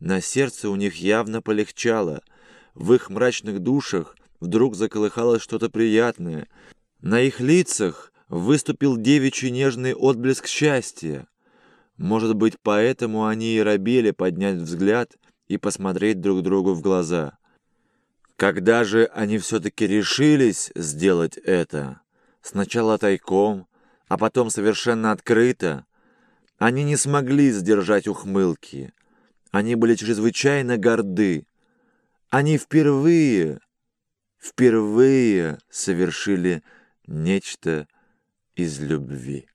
На сердце у них явно полегчало. В их мрачных душах вдруг заколыхалось что-то приятное. На их лицах выступил девичий нежный отблеск счастья. Может быть, поэтому они и робели поднять взгляд и посмотреть друг другу в глаза. Когда же они все-таки решились сделать это, сначала тайком, а потом совершенно открыто, они не смогли сдержать ухмылки. Они были чрезвычайно горды. Они впервые, впервые совершили нечто из любви.